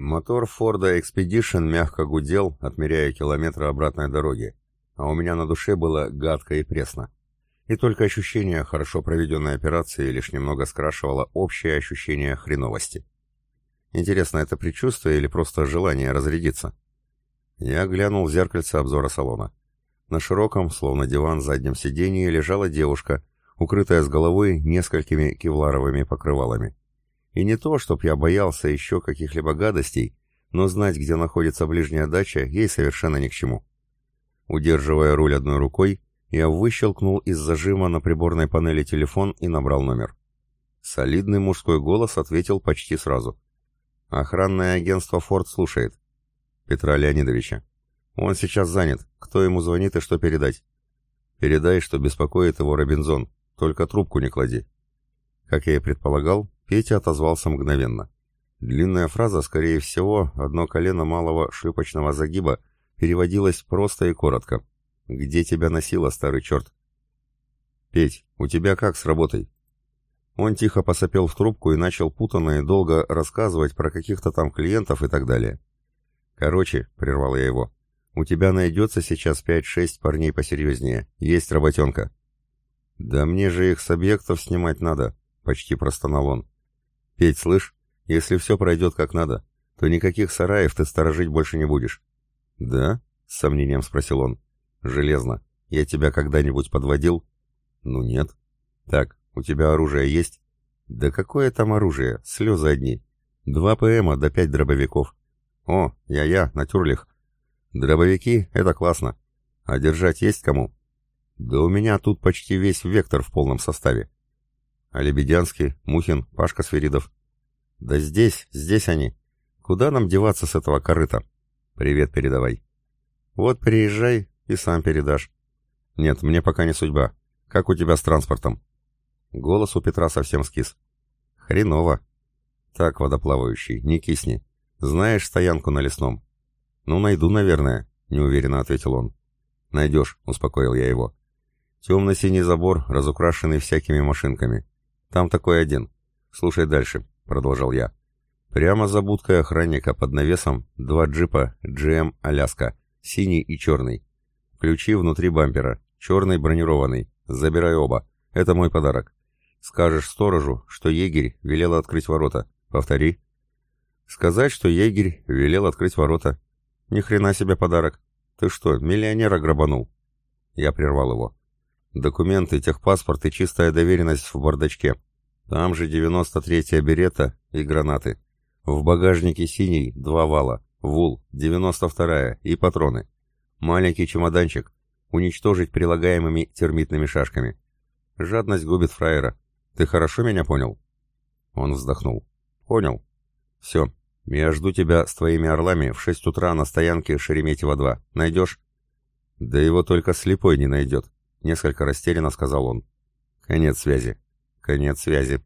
Мотор Форда Expedition мягко гудел, отмеряя километры обратной дороги, а у меня на душе было гадко и пресно. И только ощущение хорошо проведенной операции лишь немного скрашивало общее ощущение хреновости. Интересно, это предчувствие или просто желание разрядиться? Я глянул в зеркальце обзора салона. На широком, словно диван заднем сидении, лежала девушка, укрытая с головой несколькими кевларовыми покрывалами. И не то, чтоб я боялся еще каких-либо гадостей, но знать, где находится ближняя дача, ей совершенно ни к чему. Удерживая руль одной рукой, я выщелкнул из зажима на приборной панели телефон и набрал номер. Солидный мужской голос ответил почти сразу. «Охранное агентство «Форд» слушает. Петра Леонидовича. Он сейчас занят. Кто ему звонит и что передать?» «Передай, что беспокоит его Робинзон. Только трубку не клади». Как я и предполагал, Петя отозвался мгновенно. Длинная фраза, скорее всего, одно колено малого шлюпочного загиба, переводилась просто и коротко. «Где тебя носило, старый черт?» «Петь, у тебя как с работой?» Он тихо посопел в трубку и начал путанно и долго рассказывать про каких-то там клиентов и так далее. «Короче», — прервал я его, — «у тебя найдется сейчас пять-шесть парней посерьезнее. Есть работенка». «Да мне же их с объектов снимать надо», — почти простонал он. «Петь, слышь, если все пройдет как надо, то никаких сараев ты сторожить больше не будешь». «Да?» — с сомнением спросил он. «Железно. Я тебя когда-нибудь подводил?» «Ну нет». «Так, у тебя оружие есть?» «Да какое там оружие? Слезы одни. Два ПМа да пять дробовиков». «О, я-я, натюрлих. Дробовики — это классно. А держать есть кому?» «Да у меня тут почти весь вектор в полном составе. А Лебедянский, Мухин, Пашка Сверидов. Да здесь, здесь они. Куда нам деваться с этого корыта? Привет передавай. Вот приезжай и сам передашь. Нет, мне пока не судьба. Как у тебя с транспортом? Голос у Петра совсем скис. Хреново. Так, водоплавающий, не кисни. Знаешь стоянку на лесном? Ну, найду, наверное, неуверенно ответил он. Найдешь, успокоил я его. Темно-синий забор, разукрашенный всякими машинками. Там такой один. Слушай дальше, продолжал я. Прямо за будкой охранника под навесом два джипа GM Аляска, синий и черный. Ключи внутри бампера, черный бронированный. Забирай оба. Это мой подарок. Скажешь сторожу, что егерь велел открыть ворота. Повтори. Сказать, что егерь велел открыть ворота. Ни хрена себе подарок. Ты что, миллионера грабанул? Я прервал его. Документы, техпаспорт и чистая доверенность в бардачке. Там же 93-я берета и гранаты. В багажнике синий, два вала, вул, 92-я и патроны. Маленький чемоданчик. Уничтожить прилагаемыми термитными шашками. Жадность губит фраера. Ты хорошо меня понял? Он вздохнул. Понял. Все. Я жду тебя с твоими орлами в 6 утра на стоянке Шереметьево-2. Найдешь? Да его только слепой не найдет. Несколько растерянно сказал он. Конец связи. Конец связи.